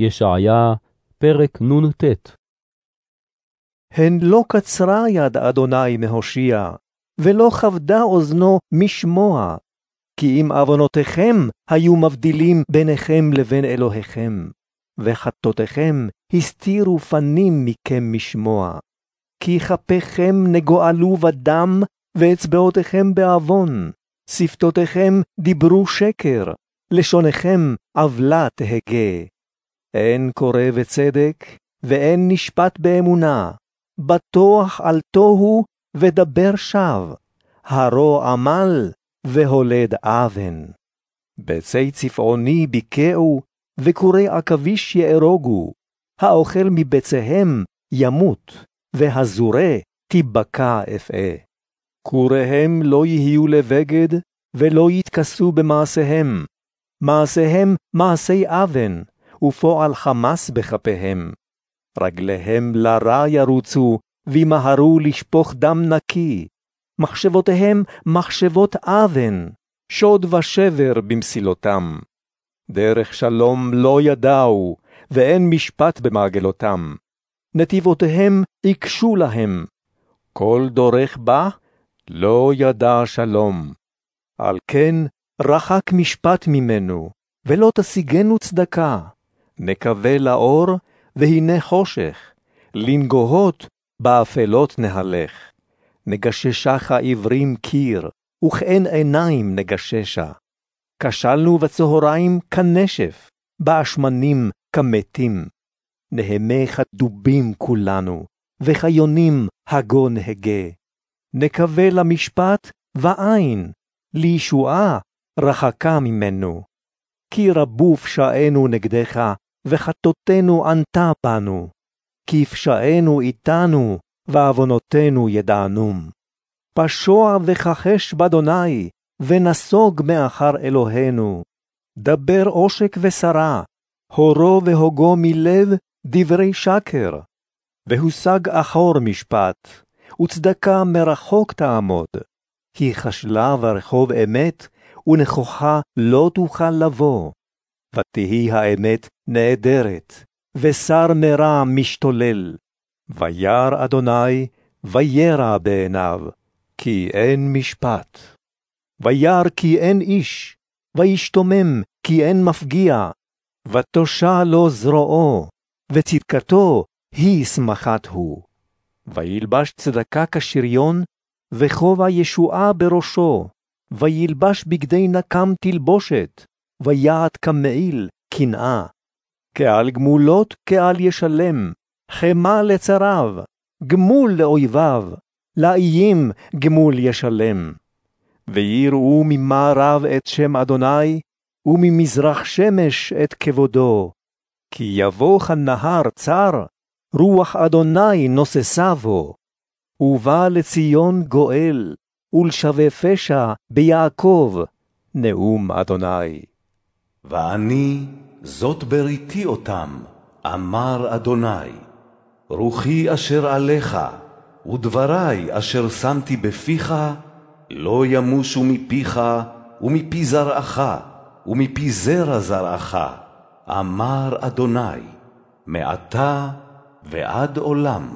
ישעיה, פרק נ"ט הן לא קצרה יד אדוני מהושיע, ולא כבדה אוזנו משמוע, כי אם עוונותיכם היו מבדילים ביניכם לבין אלוהיכם, וחטאותיכם הסתירו פנים מכם משמוע. כי כפיכם נגואלו בדם, ואצבעותיכם בעוון, שפתותיכם דיברו שקר, לשונכם עוולה תהגה. אין קורא וצדק, ואין נשפט באמונה, בטוח על תוהו ודבר שווא, הרו עמל והולד אבן. ביצי צפעוני ביקעו, וכורי עכביש יארוגו, האוכל מביציהם ימות, והזורה תיבקע אפאה. כוריהם לא יהיו לבגד, ולא יתכסו במעשיהם. מעשיהם מעשי אבן, ופועל חמס בכפיהם. רגליהם לרע ירוצו, וימהרו לשפוך דם נקי. מחשבותיהם מחשבות אבן, שוד ושבר במסילותם. דרך שלום לא ידעו, ואין משפט במעגלותם. נתיבותיהם עיקשו להם. כל דורך בה לא ידע שלום. על כן רחק משפט ממנו, ולא תשיגנו צדקה. נקווה לאור, והנה חושך, לנגוהות באפלות נהלך. נגששך עברים קיר, וכאין עיניים נגששה. כשלנו בצהריים כנשף, באשמנים כמתים. נהמה כדובים כולנו, וכיונים הגו נהגה. נקווה למשפט ואין, לישועה רחקה ממנו. כי רבו פשענו נגדך, וחטאותינו ענתה בנו. כי פשענו איתנו, ועוונותינו ידענום. פשוע וכחש באדוני, ונסוג מאחר אלוהינו. דבר עושק ושרה, הורו והוגו מלב דברי שקר. והושג אחור משפט, וצדקה מרחוק תעמוד. כי חשלה ברחוב אמת, ונכוחה לא תוכל לבוא. ותהי האמת נעדרת, ושר מרע משתולל. וירא אדוני, וירע בעיניו, כי אין משפט. וירא כי אין איש, וישתומם כי אין מפגיע, ותושע לו זרועו, וצדקתו היא שמחת הוא. וילבש צדקה כשריון, וכובע ישועה בראשו, וילבש בגדי נקם תלבושת, ויעט כמעיל קנאה. כעל גמולות כעל ישלם, חמה לצריו, גמול לאויביו, לאיים גמול ישלם. ויראו ממערב את שם אדוני, וממזרח שמש את כבודו. כי יבוא כנהר צר, רוח אדוני נוססה בו. ובא לציון גואל, ולשווה פשע ביעקב, נאום אדוני. ואני זאת בריתי אותם, אמר אדוני. רוחי אשר עליך, ודברי אשר שמתי בפיך, לא ימושו מפיך, ומפי זרעך, ומפי זרע זרעך, אמר אדוני, מעתה ועד עולם.